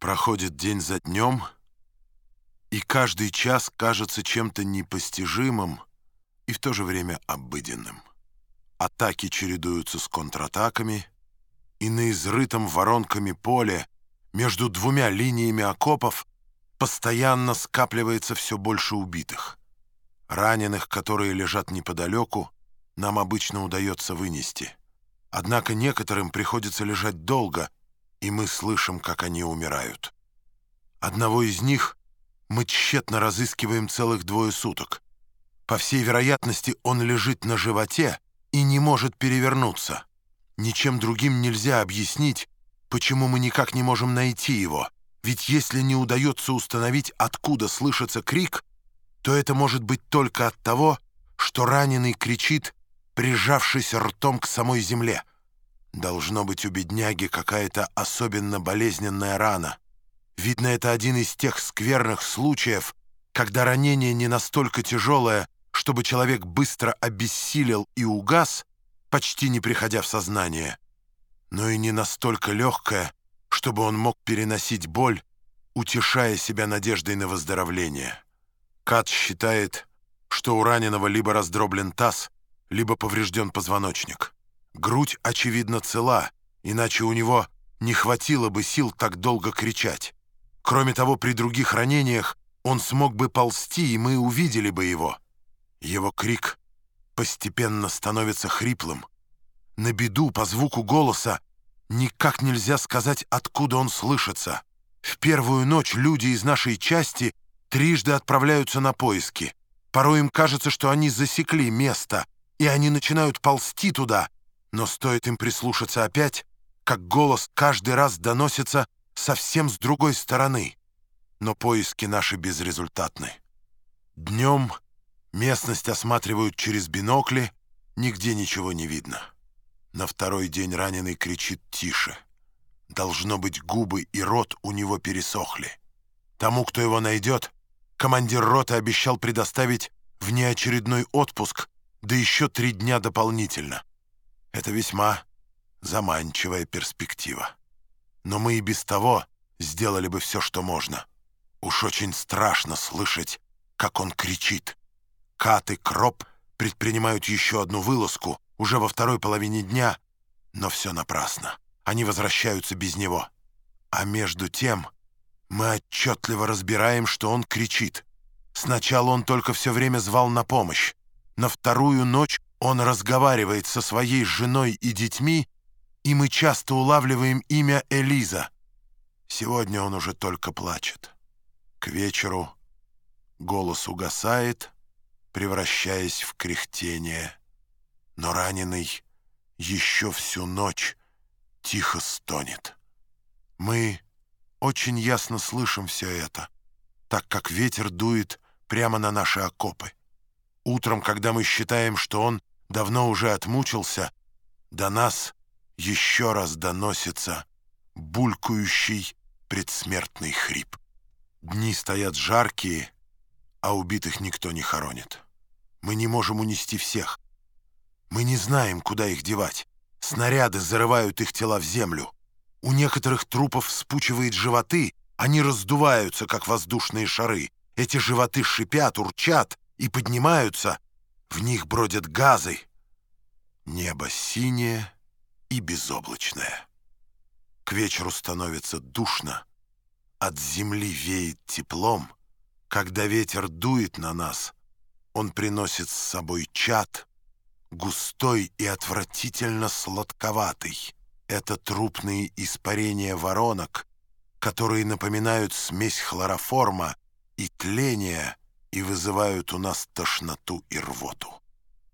Проходит день за днем, и каждый час кажется чем-то непостижимым и в то же время обыденным. Атаки чередуются с контратаками, и на изрытом воронками поле между двумя линиями окопов постоянно скапливается все больше убитых. Раненых, которые лежат неподалеку, нам обычно удается вынести. Однако некоторым приходится лежать долго — и мы слышим, как они умирают. Одного из них мы тщетно разыскиваем целых двое суток. По всей вероятности, он лежит на животе и не может перевернуться. Ничем другим нельзя объяснить, почему мы никак не можем найти его. Ведь если не удается установить, откуда слышится крик, то это может быть только от того, что раненый кричит, прижавшись ртом к самой земле. Должно быть у бедняги какая-то особенно болезненная рана. Видно, это один из тех скверных случаев, когда ранение не настолько тяжелое, чтобы человек быстро обессилел и угас, почти не приходя в сознание, но и не настолько легкое, чтобы он мог переносить боль, утешая себя надеждой на выздоровление. Кат считает, что у раненого либо раздроблен таз, либо поврежден позвоночник. Грудь, очевидно, цела, иначе у него не хватило бы сил так долго кричать. Кроме того, при других ранениях он смог бы ползти, и мы увидели бы его. Его крик постепенно становится хриплым. На беду по звуку голоса никак нельзя сказать, откуда он слышится. В первую ночь люди из нашей части трижды отправляются на поиски. Порой им кажется, что они засекли место, и они начинают ползти туда — но стоит им прислушаться опять, как голос каждый раз доносится совсем с другой стороны. Но поиски наши безрезультатны. Днем местность осматривают через бинокли, нигде ничего не видно. На второй день раненый кричит тише. Должно быть, губы и рот у него пересохли. Тому, кто его найдет, командир роты обещал предоставить внеочередной отпуск, да еще три дня дополнительно. Это весьма заманчивая перспектива. Но мы и без того сделали бы все, что можно. Уж очень страшно слышать, как он кричит. Кат и Кроп предпринимают еще одну вылазку уже во второй половине дня, но все напрасно. Они возвращаются без него. А между тем мы отчетливо разбираем, что он кричит. Сначала он только все время звал на помощь. На вторую ночь он разговаривает со своей женой и детьми, и мы часто улавливаем имя Элиза. Сегодня он уже только плачет. К вечеру голос угасает, превращаясь в кряхтение. Но раненый еще всю ночь тихо стонет. Мы очень ясно слышим все это, так как ветер дует прямо на наши окопы. Утром, когда мы считаем, что он давно уже отмучился, до нас еще раз доносится булькающий предсмертный хрип. Дни стоят жаркие, а убитых никто не хоронит. Мы не можем унести всех. Мы не знаем, куда их девать. Снаряды зарывают их тела в землю. У некоторых трупов вспучивает животы, они раздуваются, как воздушные шары. Эти животы шипят, урчат и поднимаются — в них бродят газы. Небо синее и безоблачное. К вечеру становится душно. От земли веет теплом. Когда ветер дует на нас, он приносит с собой чад, густой и отвратительно сладковатый. Это трупные испарения воронок, которые напоминают смесь хлороформа и тления, и вызывают у нас тошноту и рвоту.